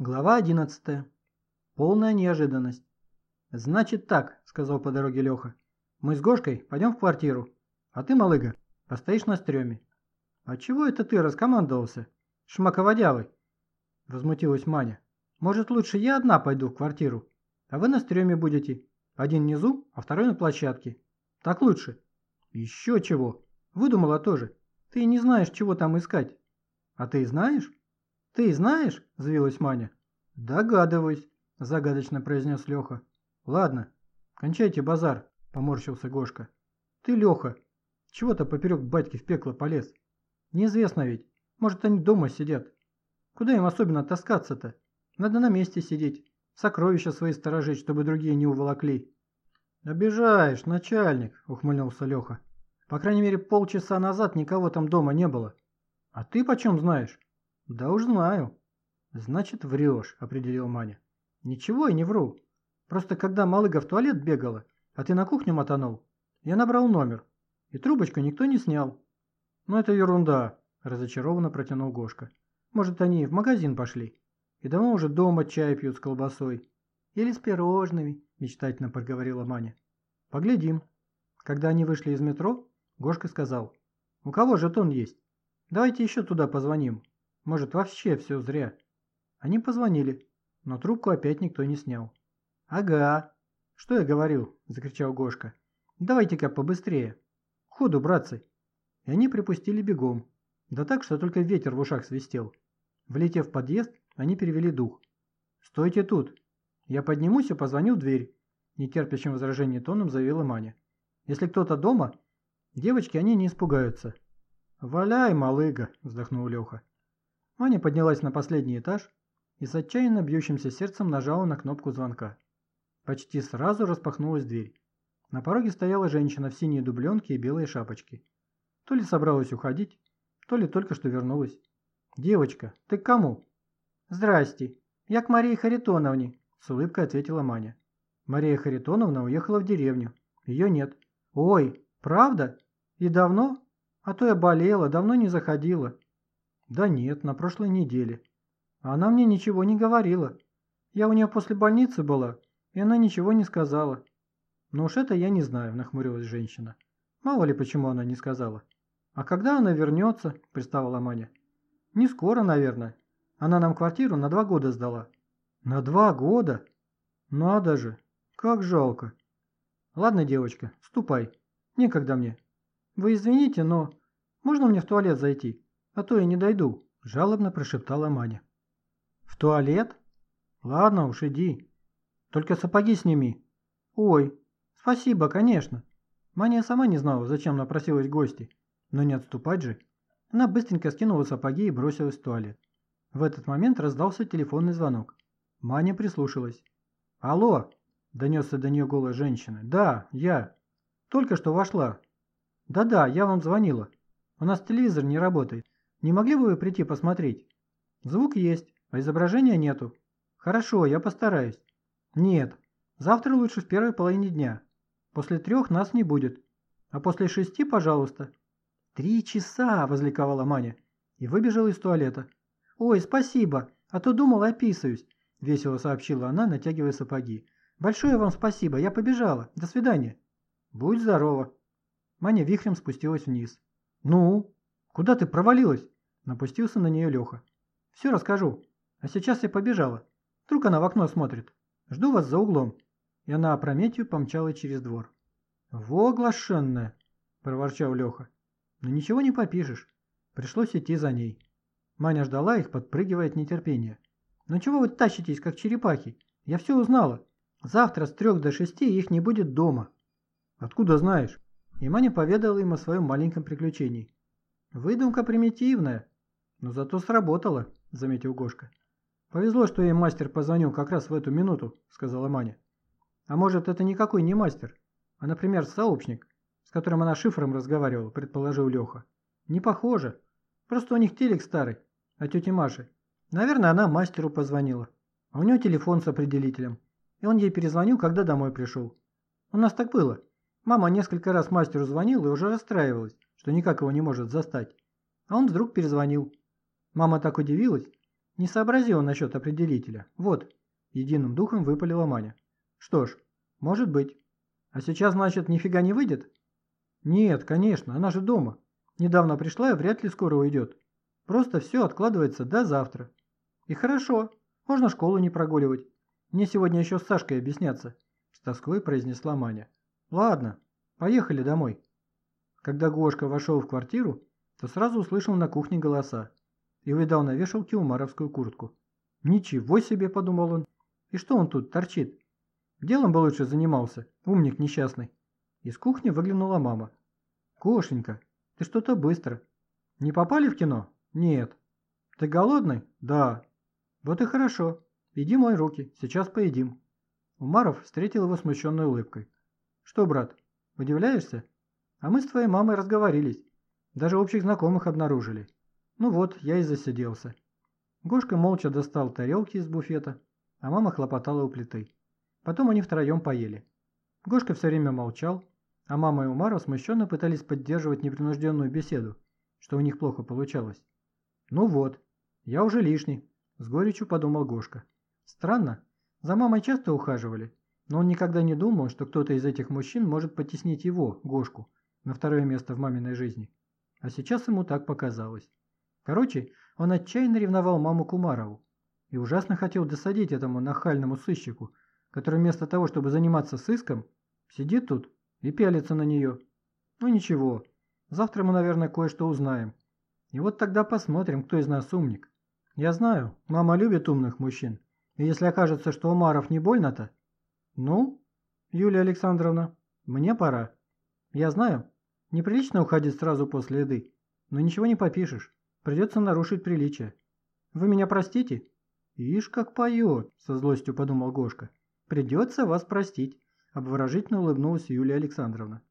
Глава 11. Полная неожиданность. «Значит так», — сказал по дороге Леха. «Мы с Гошкой пойдем в квартиру, а ты, малыга, постоишь на стреме». «А чего это ты раскомандовался? Шмаководявый?» Возмутилась Маня. «Может, лучше я одна пойду в квартиру, а вы на стреме будете. Один внизу, а второй на площадке. Так лучше». «Еще чего. Выдумала тоже. Ты не знаешь, чего там искать». «А ты знаешь?» «Ты знаешь?» – взвилась Маня. «Догадываюсь», – загадочно произнес Леха. «Ладно, кончайте базар», – поморщился Гошка. «Ты, Леха, чего-то поперек батьки в пекло полез. Неизвестно ведь, может, они дома сидят. Куда им особенно таскаться-то? Надо на месте сидеть, сокровища свои сторожить, чтобы другие не уволокли». «Обижаешь, начальник», – ухмыльнулся Леха. «По крайней мере, полчаса назад никого там дома не было. А ты почем знаешь?» «Да уж знаю». «Значит, врешь», — определил Маня. «Ничего я не вру. Просто когда малыга в туалет бегала, а ты на кухню мотанул, я набрал номер, и трубочку никто не снял». «Ну это ерунда», — разочарованно протянул Гошка. «Может, они в магазин пошли? И давно уже дома чай пьют с колбасой. Или с пирожными», — мечтательно проговорила Маня. «Поглядим». Когда они вышли из метро, Гошка сказал. «У кого жетон есть? Давайте еще туда позвоним. Может, вообще все зря. Они позвонили, но трубку опять никто не снял. «Ага. Что я говорил?» – закричал Гошка. «Давайте-ка побыстрее. Ходу, братцы!» И они припустили бегом. Да так, что только ветер в ушах свистел. Влетев в подъезд, они перевели дух. «Стойте тут! Я поднимусь и позвоню в дверь», – нетерпящим возражения тоном заявила Маня. «Если кто-то дома, девочки, они не испугаются». «Валяй, малыга!» – вздохнул Леха. Маня поднялась на последний этаж и с отчаянно бьющимся сердцем нажала на кнопку звонка. Почти сразу распахнулась дверь. На пороге стояла женщина в синей дубленке и белой шапочке. То ли собралась уходить, то ли только что вернулась. «Девочка, ты к кому?» «Здрасте, я к Марии Харитоновне», – с улыбкой ответила Маня. Мария Харитоновна уехала в деревню. Ее нет. «Ой, правда? И давно? А то я болела, давно не заходила. Да нет, на прошлой неделе. Она мне ничего не говорила. Я у нее после больницы была, и она ничего не сказала. Но уж это я не знаю, нахмурилась женщина. Мало ли почему она не сказала. А когда она вернется, приставала Маня. Не скоро, наверное. Она нам квартиру на два года сдала. На два года? Надо же, как жалко. Ладно, девочка, ступай. Некогда мне. Вы извините, но можно мне в туалет зайти? А то я не дойду», – жалобно прошептала Маня. «В туалет? Ладно уж, иди. Только сапоги сними». «Ой, спасибо, конечно». Маня сама не знала, зачем напросилась гости, но не отступать же. Она быстренько скинула сапоги и бросилась в туалет. В этот момент раздался телефонный звонок. Маня прислушалась. «Алло!» – донесся до нее голос женщины. «Да, я. Только что вошла. Да-да, я вам звонила. У нас телевизор не работает. Не могли бы вы прийти посмотреть? Звук есть, а изображения нету. Хорошо, я постараюсь. Нет, завтра лучше в первой половине дня. После трех нас не будет. А после шести, пожалуйста. Три часа, возликовала Маня и выбежала из туалета. Ой, спасибо, а то думала, описываюсь, весело сообщила она, натягивая сапоги. Большое вам спасибо, я побежала. До свидания. Будь здорова. Маня вихрем спустилась вниз. Ну, куда ты провалилась? Напустился на нее Леха. «Все расскажу. А сейчас я побежала. Вдруг она в окно смотрит. Жду вас за углом». И она опрометью помчала через двор. «Во, оглашенная!» – проворчал Леха. «Но ничего не попишешь. Пришлось идти за ней». Маня ждала их, подпрыгивая от нетерпения. «Ну чего вы тащитесь, как черепахи? Я все узнала. Завтра с трех до шести их не будет дома». «Откуда знаешь?» И Маня поведала им о своем маленьком приключении. «Выдумка примитивная», «Но зато сработало», — заметил Гошка. «Повезло, что ей мастер позвонил как раз в эту минуту», — сказала Маня. «А может, это никакой не мастер, а, например, сообщник, с которым она шифром разговаривала», — предположил Леха. «Не похоже. Просто у них телек старый, а тети Маши. Наверное, она мастеру позвонила. А у нее телефон с определителем. И он ей перезвонил, когда домой пришел. У нас так было. Мама несколько раз мастеру звонила и уже расстраивалась, что никак его не может застать. А он вдруг перезвонил. Мама так удивилась, Не сообразил насчет определителя. Вот, единым духом выпалила Маня. Что ж, может быть. А сейчас, значит, нифига не выйдет? Нет, конечно, она же дома. Недавно пришла и вряд ли скоро уйдет. Просто все откладывается до завтра. И хорошо, можно школу не прогуливать. Мне сегодня еще с Сашкой объясняться, с тоской произнесла Маня. Ладно, поехали домой. Когда Гошка вошел в квартиру, то сразу услышал на кухне голоса и увидал на вешалке умаровскую куртку. «Ничего себе!» – подумал он. «И что он тут торчит? Делом бы лучше занимался, умник несчастный». Из кухни выглянула мама. «Гошенька, ты что-то быстро. Не попали в кино? Нет. Ты голодный? Да. Вот и хорошо. Иди мой руки, сейчас поедим». Умаров встретил его смущенной улыбкой. «Что, брат, удивляешься? А мы с твоей мамой разговорились. Даже общих знакомых обнаружили. Ну вот, я и засиделся. Гошка молча достал тарелки из буфета, а мама хлопотала у плиты. Потом они втроем поели. Гошка все время молчал, а мама и Умаров смущенно пытались поддерживать непринужденную беседу, что у них плохо получалось. «Ну вот, я уже лишний», – с горечью подумал Гошка. «Странно, за мамой часто ухаживали, но он никогда не думал, что кто-то из этих мужчин может потеснить его, Гошку, на второе место в маминой жизни. А сейчас ему так показалось. Короче, он отчаянно ревновал маму Кумарову и ужасно хотел досадить этому нахальному сыщику, который вместо того, чтобы заниматься сыском, сидит тут и пялится на нее. Ну ничего, завтра мы, наверное, кое-что узнаем. И вот тогда посмотрим, кто из нас умник. Я знаю, мама любит умных мужчин. И если окажется, что Умаров не больно-то... Ну, Юлия Александровна, мне пора. Я знаю, неприлично уходить сразу после еды, но ничего не попишешь. Придется нарушить приличие. Вы меня простите? Ишь, как поет, со злостью подумал Гошка. Придется вас простить, обворожительно улыбнулась Юлия Александровна.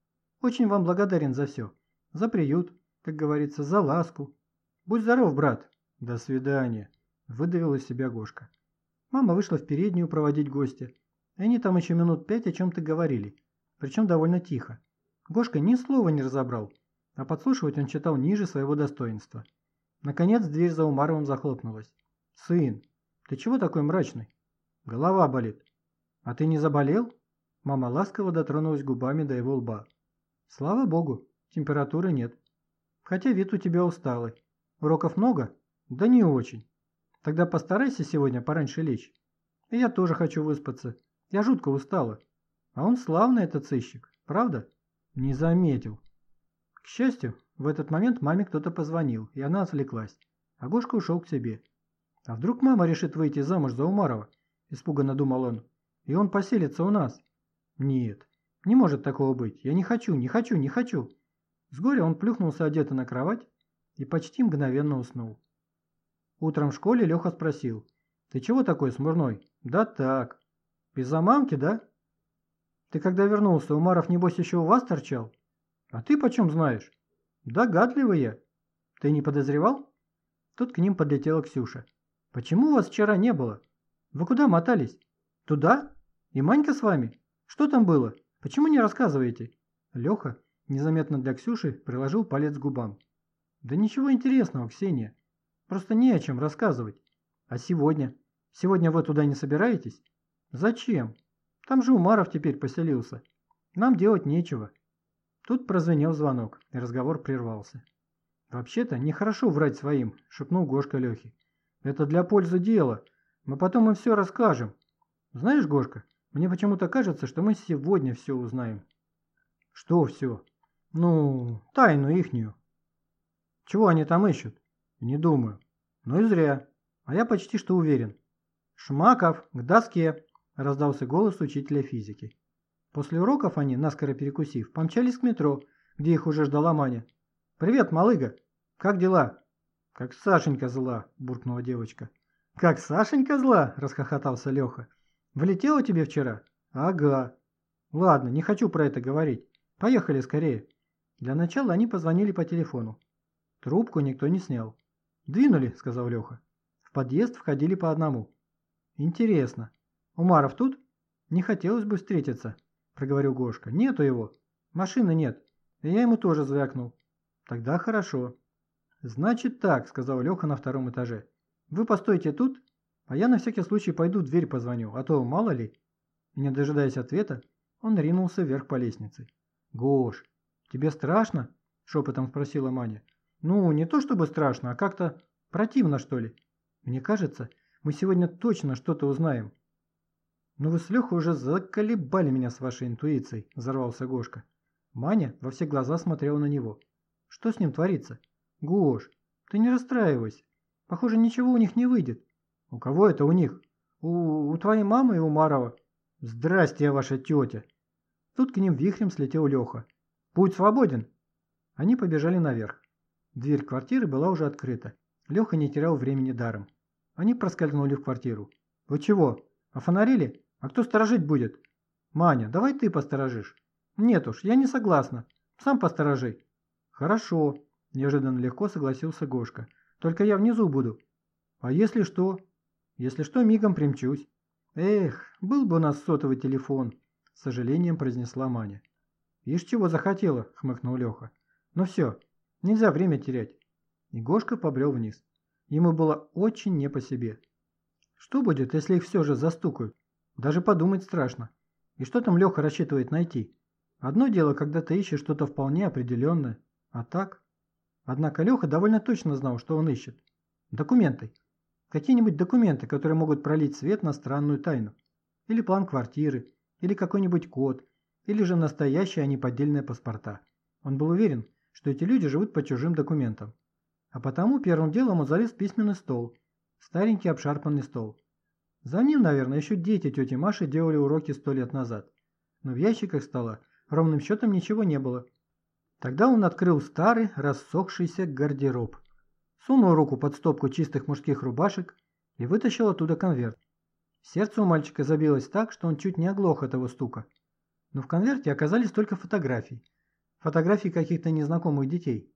Очень вам благодарен за все. За приют, как говорится, за ласку. Будь здоров, брат. До свидания, выдавил из себя Гошка. Мама вышла в переднюю проводить гостя. И они там еще минут пять о чем-то говорили, причем довольно тихо. Гошка ни слова не разобрал, а подслушивать он читал ниже своего достоинства. Наконец дверь за Умаровым захлопнулась. «Сын, ты чего такой мрачный?» «Голова болит». «А ты не заболел?» Мама ласково дотронулась губами до его лба. «Слава богу, температуры нет. Хотя вид у тебя усталый. Уроков много?» «Да не очень. Тогда постарайся сегодня пораньше лечь. И я тоже хочу выспаться. Я жутко устала. А он славный этот сыщик, правда?» «Не заметил». К счастью, в этот момент маме кто-то позвонил, и она отвлеклась. А Гошка ушел к себе. «А вдруг мама решит выйти замуж за Умарова?» – испуганно думал он. «И он поселится у нас?» «Нет, не может такого быть. Я не хочу, не хочу, не хочу!» С горя он плюхнулся одето на кровать и почти мгновенно уснул. Утром в школе Леха спросил. «Ты чего такой смурной?» «Да так». «Из-за мамки, да?» «Ты когда вернулся, Умаров небось еще у вас торчал?» «А ты почем знаешь?» Догадливый я. Ты не подозревал? Тут к ним подлетела Ксюша. Почему вас вчера не было? Вы куда мотались? Туда? И Манька с вами? Что там было? Почему не рассказываете? Леха, незаметно для Ксюши, приложил палец к губам. Да ничего интересного, Ксения. Просто не о чем рассказывать. А сегодня? Сегодня вы туда не собираетесь? Зачем? Там же Умаров теперь поселился. Нам делать нечего. Тут прозвенел звонок, и разговор прервался. «Вообще-то нехорошо врать своим», – шепнул Гошка Лехе. «Это для пользы дела. Мы потом им все расскажем. Знаешь, Гошка, мне почему-то кажется, что мы сегодня все узнаем». «Что все?» «Ну, тайну ихнюю». «Чего они там ищут?» «Не думаю». «Ну и зря. А я почти что уверен». «Шмаков, к доске!» – раздался голос учителя физики. После уроков они, наскоро перекусив, помчались к метро, где их уже ждала Маня. «Привет, малыга! Как дела?» «Как Сашенька зла!» – буркнула девочка. «Как Сашенька зла?» – расхохотался Леха. «Влетела тебе вчера?» «Ага». «Ладно, не хочу про это говорить. Поехали скорее». Для начала они позвонили по телефону. Трубку никто не снял. «Двинули», – сказал Леха. В подъезд входили по одному. «Интересно. Умаров тут?» «Не хотелось бы встретиться», – проговорил Гошка. «Нету его. Машины нет. И я ему тоже звякнул». «Тогда хорошо». «Значит так», – сказал Леха на втором этаже. Вы постойте тут, а я на всякий случай пойду дверь позвоню, а то мало ли. И не дожидаясь ответа, он ринулся вверх по лестнице. «Гош, тебе страшно?» – шепотом спросила Маня. «Ну, не то чтобы страшно, а как-то противно, что ли. Мне кажется, мы сегодня точно что-то узнаем». «Ну вы с Лехой уже заколебали меня с вашей интуицией», – взорвался Гошка. Маня во все глаза смотрела на него. «Что с ним творится?» «Гош, ты не расстраивайся. Похоже, ничего у них не выйдет». «У кого это у них?» «У, у твоей мамы и у Марова». «Здрасте, ваша тетя!» Тут к ним вихрем слетел Леха. «Путь свободен!» Они побежали наверх. Дверь квартиры была уже открыта. Леха не терял времени даром. Они проскользнули в квартиру. «Вы чего? Офонарили? А кто сторожить будет?» «Маня, давай ты посторожишь». «Нет уж, я не согласна. Сам посторожи». «Хорошо», – неожиданно легко согласился Гошка. «Только я внизу буду». «А если что?» «Если что, мигом примчусь». «Эх, был бы у нас сотовый телефон», – с сожалением произнесла Маня. «Ишь чего захотела», – хмыкнул Леха. «Ну все, нельзя время терять». И Гошка побрел вниз. Ему было очень не по себе. Что будет, если их все же застукают? Даже подумать страшно. И что там Леха рассчитывает найти? Одно дело, когда ты ищешь что-то вполне определенное, а так? Однако Леха довольно точно знал, что он ищет. Документы. Какие-нибудь документы, которые могут пролить свет на странную тайну. Или план квартиры, или какой-нибудь код, или же настоящие, а не поддельные паспорта. Он был уверен, что эти люди живут по чужим документам. А потому первым делом он залез в письменный стол. Старенький обшарпанный стол. За ним, наверное, еще дети тети Маши делали уроки сто лет назад. Но в ящиках стола ровным счетом ничего не было. Тогда он открыл старый, рассохшийся гардероб. Сунул руку под стопку чистых мужских рубашек и вытащил оттуда конверт. Сердце у мальчика забилось так, что он чуть не оглох от его стука. Но в конверте оказались только фотографии. Фотографии каких-то незнакомых детей.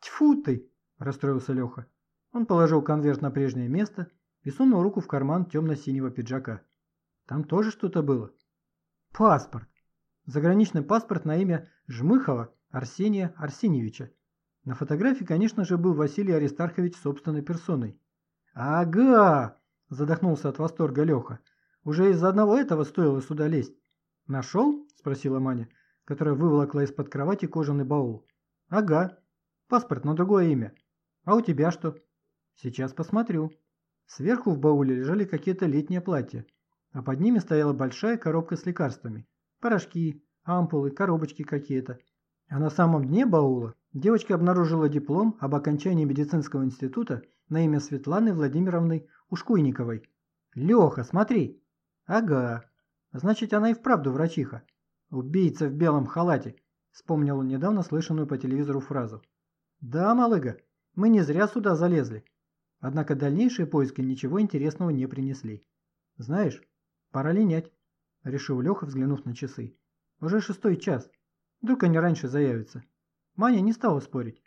«Тьфу ты!» – расстроился Леха. Он положил конверт на прежнее место и сунул руку в карман темно-синего пиджака. Там тоже что-то было. Паспорт. Заграничный паспорт на имя Жмыхова Арсения Арсеньевича. На фотографии, конечно же, был Василий Аристархович собственной персоной. «Ага!» – задохнулся от восторга Леха. «Уже из-за одного этого стоило сюда лезть». «Нашел?» – спросила Маня, которая выволокла из-под кровати кожаный баул. «Ага. Паспорт на другое имя. А у тебя что?» «Сейчас посмотрю». Сверху в бауле лежали какие-то летние платья, а под ними стояла большая коробка с лекарствами. Порошки, ампулы, коробочки какие-то. А на самом дне баула девочка обнаружила диплом об окончании медицинского института на имя Светланы Владимировны Ушкуйниковой. «Леха, смотри!» «Ага. Значит, она и вправду врачиха. Убийца в белом халате», — вспомнил он недавно слышанную по телевизору фразу. «Да, малыга, мы не зря сюда залезли». Однако дальнейшие поиски ничего интересного не принесли. «Знаешь, пора линять», — решил Леха, взглянув на часы. «Уже шестой час. Вдруг они раньше заявятся». Маня не стала спорить.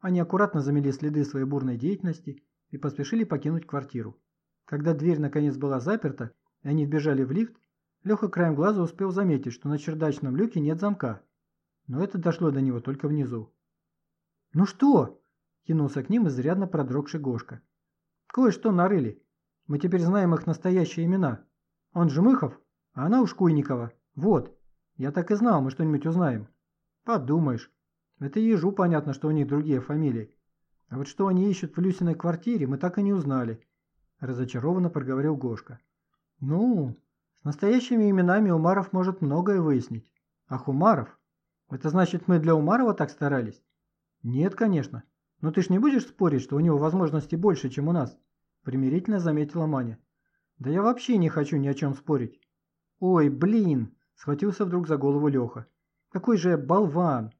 Они аккуратно замели следы своей бурной деятельности и поспешили покинуть квартиру. Когда дверь наконец была заперта, и они вбежали в лифт, Леха краем глаза успел заметить, что на чердачном люке нет замка. Но это дошло до него только внизу. «Ну что?» – кинулся к ним изрядно продрогший Гошка. «Кое-что нарыли. Мы теперь знаем их настоящие имена. Он Жмыхов, а она Ушкуйникова. Вот. Я так и знал, мы что-нибудь узнаем». «Подумаешь. Это ежу понятно, что у них другие фамилии. А вот что они ищут в Люсиной квартире, мы так и не узнали. Разочарованно проговорил Гошка. Ну, с настоящими именами Умаров может многое выяснить. Ах, Умаров? Это значит, мы для Умарова так старались? Нет, конечно. Но ты ж не будешь спорить, что у него возможностей больше, чем у нас? Примирительно заметила Маня. Да я вообще не хочу ни о чем спорить. Ой, блин, схватился вдруг за голову Леха. Какой же я болван.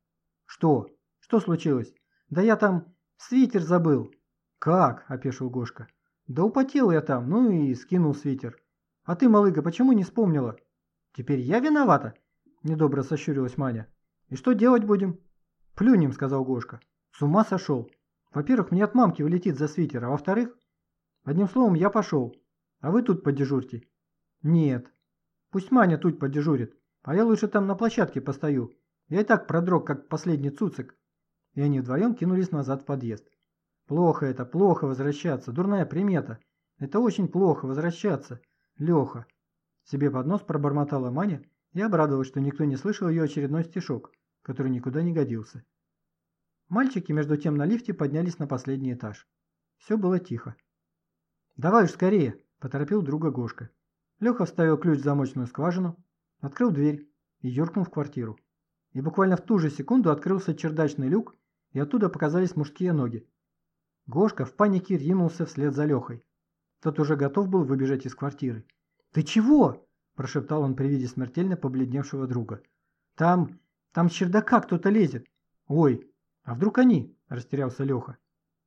Что? Что случилось? Да я там свитер забыл. Как? Опешил Гошка. Да употел я там, ну и скинул свитер. А ты, малыга, почему не вспомнила? Теперь я виновата? Недобро сощурилась Маня. И что делать будем? Плюнем, сказал Гошка. С ума сошел. Во-первых, мне от мамки вылетит за свитер, а во-вторых... Одним словом, я пошел. А вы тут подежурьте. Нет. Пусть Маня тут подежурит, а я лучше там на площадке постою. Я и так продрог, как последний цуцик. И они вдвоем кинулись назад в подъезд. Плохо это, плохо возвращаться, дурная примета. Это очень плохо возвращаться. Леха. Себе под нос пробормотала Маня и обрадовалась, что никто не слышал ее очередной стишок, который никуда не годился. Мальчики между тем на лифте поднялись на последний этаж. Все было тихо. «Давай уж скорее!» – поторопил друга Гошка. Леха вставил ключ в замочную скважину, открыл дверь и юркнул в квартиру. И буквально в ту же секунду открылся чердачный люк, и оттуда показались мужские ноги. Гошка в панике ринулся вслед за Лехой. Тот уже готов был выбежать из квартиры. «Ты чего?» – прошептал он при виде смертельно побледневшего друга. «Там... там с чердака кто-то лезет. Ой, а вдруг они?» – растерялся Леха.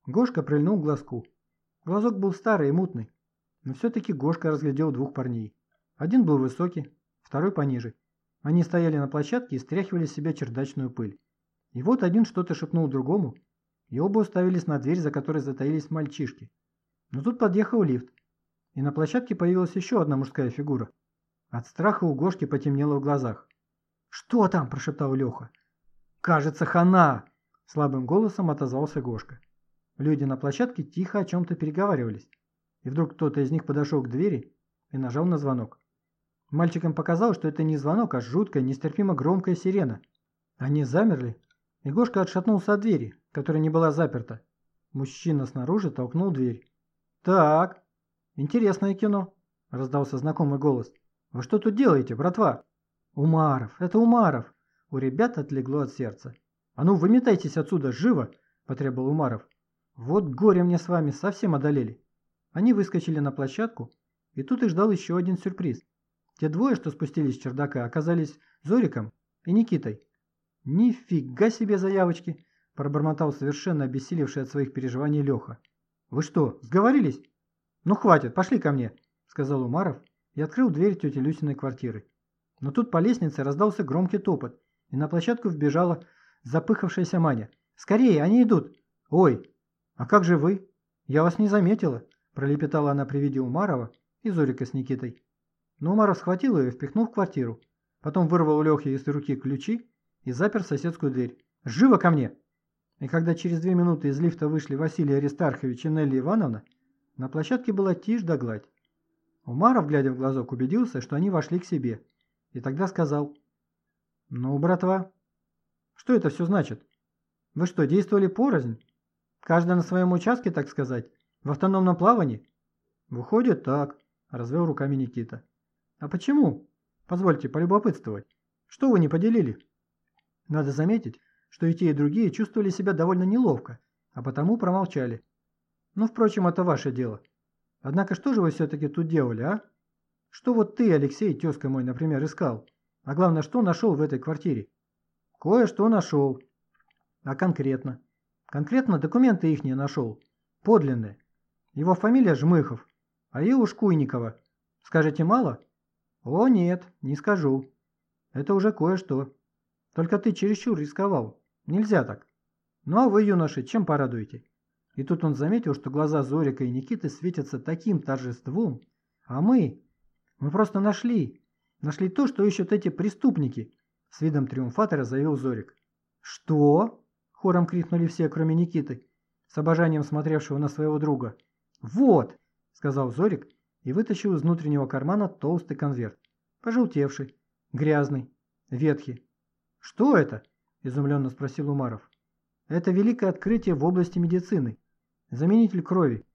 Гошка прильнул к глазку. Глазок был старый и мутный, но все-таки Гошка разглядел двух парней. Один был высокий, второй пониже. Они стояли на площадке и стряхивали с себя чердачную пыль. И вот один что-то шепнул другому, и оба уставились на дверь, за которой затаились мальчишки. Но тут подъехал лифт, и на площадке появилась еще одна мужская фигура. От страха у Гошки потемнело в глазах. «Что там?» – прошептал Леха. «Кажется, хана!» – слабым голосом отозвался Гошка. Люди на площадке тихо о чем-то переговаривались, и вдруг кто-то из них подошел к двери и нажал на звонок. Мальчикам показалось, что это не звонок, а жуткая, нестерпимо громкая сирена. Они замерли, и Гошка отшатнулся от двери, которая не была заперта. Мужчина снаружи толкнул дверь. «Так, интересное кино», – раздался знакомый голос. «Вы что тут делаете, братва?» «Умаров, это Умаров!» У ребят отлегло от сердца. «А ну, выметайтесь отсюда, живо!» – потребовал Умаров. «Вот горе мне с вами, совсем одолели!» Они выскочили на площадку, и тут их ждал еще один сюрприз. Те двое, что спустились с чердака, оказались Зориком и Никитой. «Нифига себе заявочки!» – пробормотал совершенно обессилевший от своих переживаний Леха. «Вы что, сговорились?» «Ну хватит, пошли ко мне», – сказал Умаров и открыл дверь тети Люсиной квартиры. Но тут по лестнице раздался громкий топот, и на площадку вбежала запыхавшаяся Маня. «Скорее, они идут!» «Ой, а как же вы? Я вас не заметила!» – пролепетала она при виде Умарова и Зорика с Никитой. Но Умаров схватил ее и впихнул в квартиру. Потом вырвал у Лехи из руки ключи и запер соседскую дверь. «Живо ко мне!» И когда через две минуты из лифта вышли Василий Аристархович и Нелли Ивановна, на площадке была тишь да гладь. Умаров, глядя в глазок, убедился, что они вошли к себе, и тогда сказал, «Ну, братва, что это все значит? Вы что, действовали порознь? Каждый на своем участке, так сказать, в автономном плавании?» «Выходит, так», – развел руками Никита. «А почему? Позвольте полюбопытствовать. Что вы не поделили?» Надо заметить, что и те, и другие чувствовали себя довольно неловко, а потому промолчали. Но, впрочем, это ваше дело. Однако что же вы все-таки тут делали, а? Что вот ты, Алексей, тезка мой, например, искал? А главное, что нашел в этой квартире? Кое-что нашел. А конкретно? Конкретно документы их не нашел. Подлинные. Его фамилия Жмыхов, а ее уж Куйникова. Скажете мало? О, нет, не скажу. Это уже кое-что. Только ты чересчур рисковал. Нельзя так. Ну а вы, юноши, чем порадуете? И тут он заметил, что глаза Зорика и Никиты светятся таким торжеством. А мы... Мы просто нашли. Нашли то, что ищут эти преступники. С видом триумфатора заявил Зорик. Что? Хором крикнули все, кроме Никиты, с обожанием смотревшего на своего друга. Вот, сказал Зорик и вытащил из внутреннего кармана толстый конверт. Пожелтевший, грязный, ветхий. «Что это?» – изумленно спросил Умаров. «Это великое открытие в области медицины. Заменитель крови.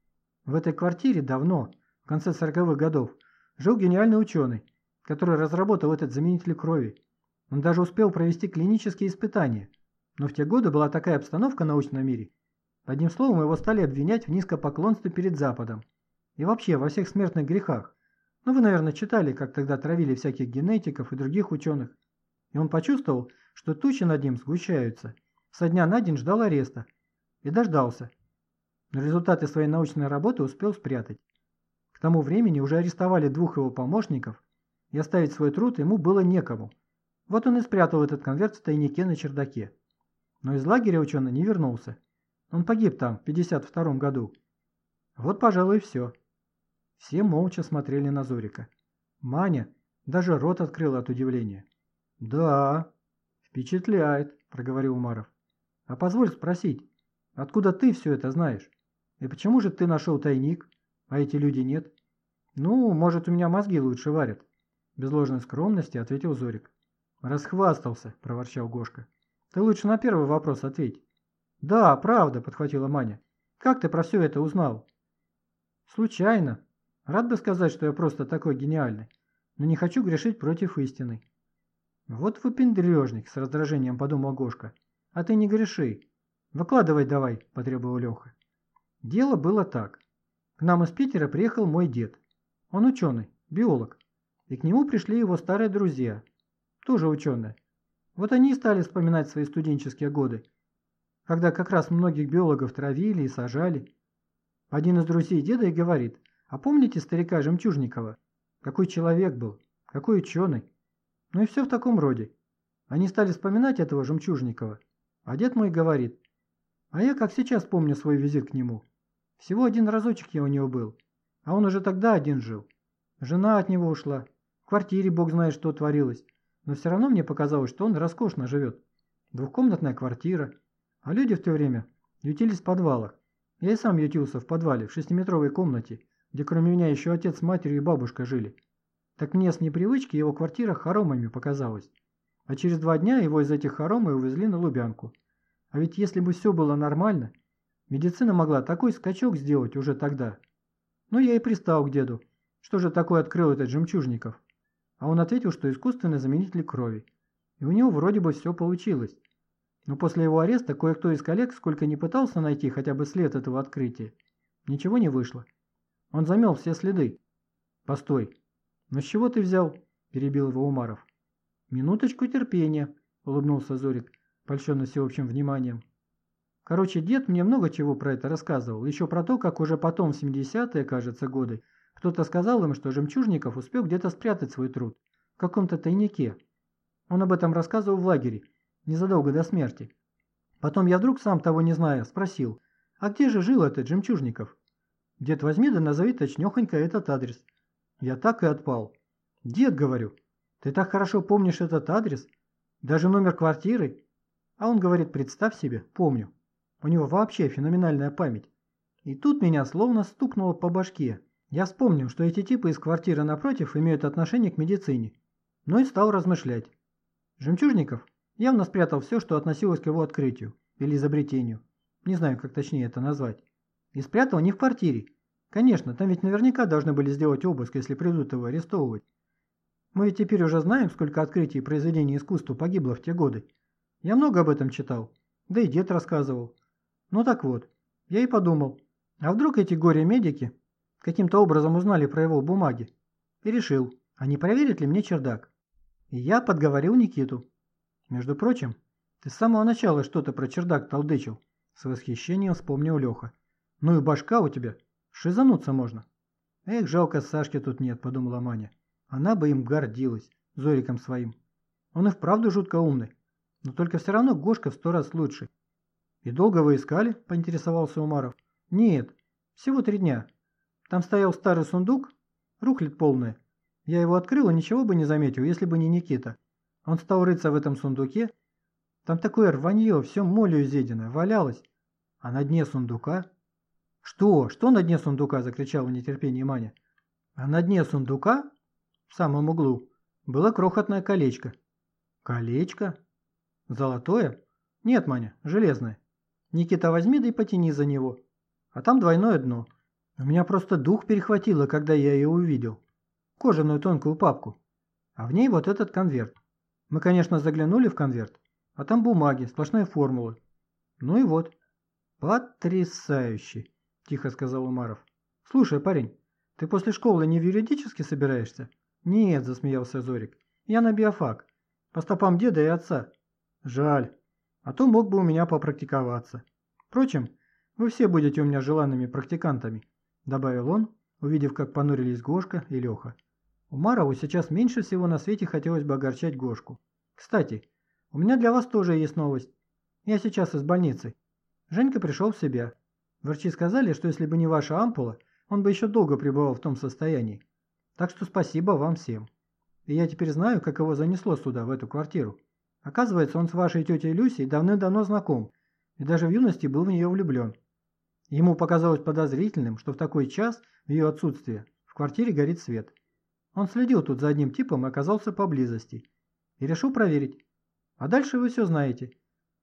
В этой квартире давно, в конце сороковых годов, жил гениальный ученый, который разработал этот заменитель крови. Он даже успел провести клинические испытания. Но в те годы была такая обстановка в научном мире. Одним словом, его стали обвинять в низкопоклонстве перед Западом. И вообще во всех смертных грехах. Ну, вы, наверное, читали, как тогда травили всяких генетиков и других ученых. И он почувствовал, что тучи над ним сгущаются. Со дня на день ждал ареста. И дождался. Но результаты своей научной работы успел спрятать. К тому времени уже арестовали двух его помощников, и оставить свой труд ему было некому. Вот он и спрятал этот конверт в тайнике на чердаке. Но из лагеря ученый не вернулся. Он погиб там в 52 году. Вот, пожалуй, все. Все молча смотрели на Зорика. Маня даже рот открыла от удивления. «Да, впечатляет», – проговорил Умаров. «А позволь спросить, Откуда ты все это знаешь? И почему же ты нашел тайник, а эти люди нет? Ну, может, у меня мозги лучше варят. Без ложной скромности ответил Зорик. Расхвастался, проворчал Гошка. Ты лучше на первый вопрос ответь. Да, правда, подхватила Маня. Как ты про все это узнал? Случайно. Рад бы сказать, что я просто такой гениальный, но не хочу грешить против истины. Вот выпендрежник, с раздражением подумал Гошка. А ты не греши. Выкладывай давай, потребовал Леха. Дело было так. К нам из Питера приехал мой дед. Он ученый, биолог. И к нему пришли его старые друзья, тоже ученые. Вот они и стали вспоминать свои студенческие годы, когда как раз многих биологов травили и сажали. Один из друзей деда и говорит, а помните старика Жемчужникова? Какой человек был, какой ученый. Ну и все в таком роде. Они стали вспоминать этого Жемчужникова. А дед мой говорит, а я как сейчас помню свой визит к нему. Всего один разочек я у него был, а он уже тогда один жил. Жена от него ушла, в квартире бог знает что творилось, но все равно мне показалось, что он роскошно живет. Двухкомнатная квартира, а люди в то время ютились в подвалах. Я и сам ютился в подвале, в шестиметровой комнате, где кроме меня еще отец с матерью и бабушка жили. Так мне с непривычки его квартира хоромами показалась. А через два дня его из этих хоромы увезли на Лубянку. А ведь если бы все было нормально, медицина могла такой скачок сделать уже тогда. Ну я и пристал к деду. Что же такое открыл этот Жемчужников? А он ответил, что искусственный заменитель крови. И у него вроде бы все получилось. Но после его ареста кое-кто из коллег, сколько не пытался найти хотя бы след этого открытия, ничего не вышло. Он замел все следы. Постой. Но с чего ты взял? Перебил его Умаров. Минуточку терпения, улыбнулся Зорик, польщенный всеобщим вниманием. Короче, дед мне много чего про это рассказывал. Еще про то, как уже потом, в 70-е, кажется, годы, кто-то сказал им, что Жемчужников успел где-то спрятать свой труд. В каком-то тайнике. Он об этом рассказывал в лагере незадолго до смерти. Потом я вдруг, сам того не зная, спросил, а где же жил этот Жемчужников? Дед, возьми да назови точнёхонько этот адрес. Я так и отпал. Дед, говорю, ты так хорошо помнишь этот адрес? Даже номер квартиры? А он говорит, представь себе, помню. У него вообще феноменальная память. И тут меня словно стукнуло по башке. Я вспомнил, что эти типы из квартиры напротив имеют отношение к медицине. Ну и стал размышлять. Жемчужников Явно спрятал все, что относилось к его открытию или изобретению. Не знаю, как точнее это назвать. И спрятал не в квартире. Конечно, там ведь наверняка должны были сделать обыск, если придут его арестовывать. Мы ведь теперь уже знаем, сколько открытий и произведений искусства погибло в те годы. Я много об этом читал, да и дед рассказывал. Ну так вот, я и подумал, а вдруг эти горе-медики каким-то образом узнали про его бумаги? И решил, а не проверит ли мне чердак? И я подговорил Никиту. Между прочим, ты с самого начала что-то про чердак толдычил. С восхищением вспомнил Леха. Ну и башка у тебя. Шизануться можно. Эх, жалко, Сашки тут нет, подумала Маня. Она бы им гордилась, Зориком своим. Он и вправду жутко умный. Но только все равно Гошка в сто раз лучше. И долго вы искали? Поинтересовался Умаров. Нет, всего три дня. Там стоял старый сундук, рухлит полная. Я его открыл и ничего бы не заметил, если бы не Никита. Он стал рыться в этом сундуке. Там такое рванье, все молью изъедено, валялось. А на дне сундука... «Что? Что на дне сундука?» – закричала в нетерпении Маня. А на дне сундука, в самом углу, было крохотное колечко. «Колечко? Золотое? Нет, Маня, железное. Никита, возьми да и потяни за него. А там двойное дно. У меня просто дух перехватило, когда я ее увидел. Кожаную тонкую папку. А в ней вот этот конверт. Мы, конечно, заглянули в конверт, а там бумаги, сплошные формулы. Ну и вот. Потрясающе, тихо сказал Умаров. Слушай, парень, ты после школы не в юридически собираешься? Нет, засмеялся Зорик. Я на биофак. По стопам деда и отца. Жаль. А то мог бы у меня попрактиковаться. Впрочем, вы все будете у меня желанными практикантами, добавил он, увидев, как понурились Гошка и Леха. Умарову сейчас меньше всего на свете хотелось бы огорчать Гошку. Кстати, у меня для вас тоже есть новость. Я сейчас из больницы. Женька пришел в себя. Врачи сказали, что если бы не ваша ампула, он бы еще долго пребывал в том состоянии. Так что спасибо вам всем. И я теперь знаю, как его занесло сюда, в эту квартиру. Оказывается, он с вашей тетей Люсей давным-давно знаком. и даже в юности был в нее влюблен. Ему показалось подозрительным, что в такой час, в ее отсутствие, в квартире горит свет. Он следил тут за одним типом и оказался поблизости. И решил проверить. А дальше вы все знаете.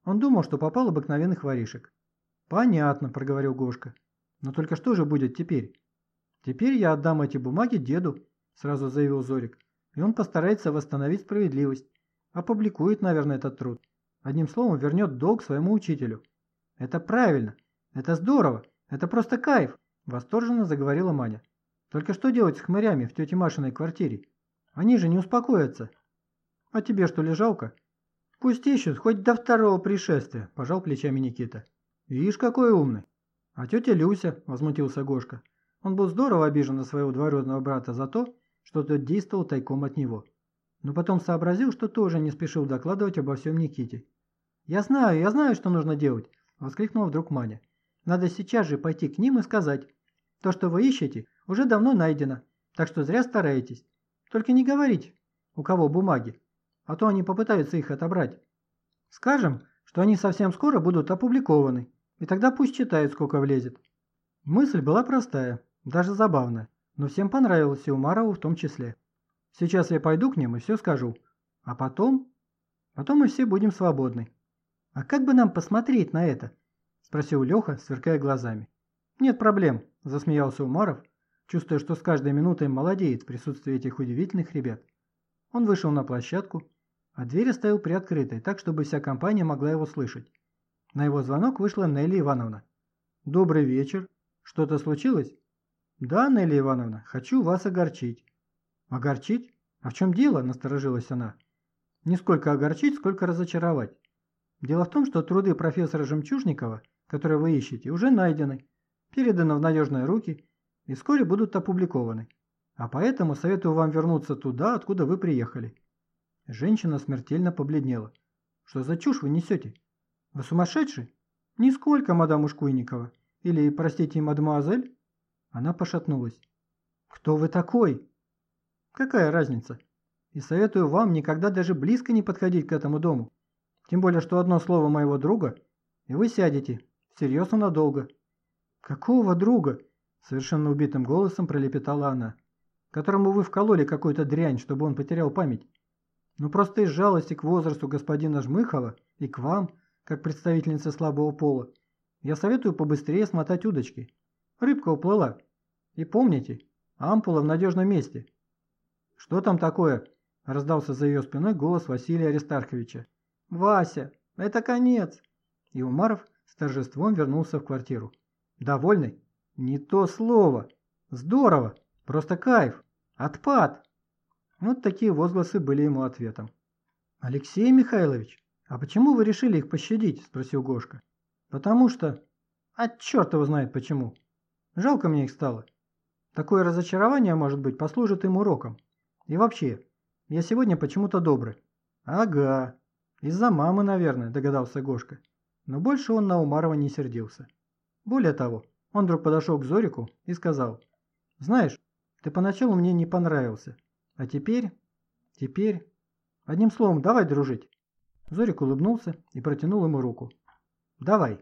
Он думал, что попал обыкновенных воришек. «Понятно», – проговорил Гошка. «Но только что же будет теперь?» «Теперь я отдам эти бумаги деду», – сразу заявил Зорик. «И он постарается восстановить справедливость. Опубликует, наверное, этот труд. Одним словом, вернет долг своему учителю». «Это правильно. Это здорово. Это просто кайф», – восторженно заговорила Маня. «Только что делать с хмырями в тете Машиной квартире? Они же не успокоятся». «А тебе что ли жалко?» «Пусть ищут, хоть до второго пришествия», – пожал плечами Никита. «Ишь, какой умный!» «А тетя Люся», – возмутился Гошка. Он был здорово обижен на своего двоюродного брата за то, что тот действовал тайком от него. Но потом сообразил, что тоже не спешил докладывать обо всем Никите. «Я знаю, я знаю, что нужно делать!» – воскликнула вдруг Маня. «Надо сейчас же пойти к ним и сказать. То, что вы ищете, уже давно найдено, так что зря стараетесь. Только не говорите, у кого бумаги а то они попытаются их отобрать. Скажем, что они совсем скоро будут опубликованы, и тогда пусть читают, сколько влезет. Мысль была простая, даже забавная, но всем понравилась и Умарову в том числе. Сейчас я пойду к ним и все скажу. А потом... Потом мы все будем свободны. А как бы нам посмотреть на это? Спросил Леха, сверкая глазами. Нет проблем, засмеялся Умаров, чувствуя, что с каждой минутой молодеет в присутствии этих удивительных ребят. Он вышел на площадку, а дверь оставил приоткрытой, так, чтобы вся компания могла его слышать. На его звонок вышла Нелли Ивановна. «Добрый вечер. Что-то случилось?» «Да, Нелли Ивановна, хочу вас огорчить». «Огорчить? А в чем дело?» – насторожилась она. «Не сколько огорчить, сколько разочаровать. Дело в том, что труды профессора Жемчужникова, которые вы ищете, уже найдены, переданы в надежные руки и вскоре будут опубликованы. А поэтому советую вам вернуться туда, откуда вы приехали. Женщина смертельно побледнела. Что за чушь вы несете? Вы сумасшедший? Нисколько, мадам Ушкуйникова. Или, простите, мадемуазель? Она пошатнулась. Кто вы такой? Какая разница? И советую вам никогда даже близко не подходить к этому дому. Тем более, что одно слово моего друга, и вы сядете. Серьезно надолго. Какого друга? Совершенно убитым голосом пролепетала она которому вы вкололи какую-то дрянь, чтобы он потерял память. Ну просто из жалости к возрасту господина Жмыхова и к вам, как представительнице слабого пола, я советую побыстрее смотать удочки. Рыбка уплыла. И помните, ампула в надежном месте. Что там такое? Раздался за ее спиной голос Василия Аристарховича. «Вася, это конец!» И Умаров с торжеством вернулся в квартиру. «Довольный? Не то слово! Здорово! Просто кайф! Отпад!» Вот такие возгласы были ему ответом. «Алексей Михайлович, а почему вы решили их пощадить?» – спросил Гошка. «Потому что...» «А черт его знает почему. Жалко мне их стало. Такое разочарование, может быть, послужит им уроком. И вообще, я сегодня почему-то добрый». «Ага. Из-за мамы, наверное», – догадался Гошка. Но больше он на Умарова не сердился. Более того, он вдруг подошел к Зорику и сказал, «Знаешь, ты поначалу мне не понравился. А теперь... Теперь... Одним словом, давай дружить. Зорик улыбнулся и протянул ему руку. Давай.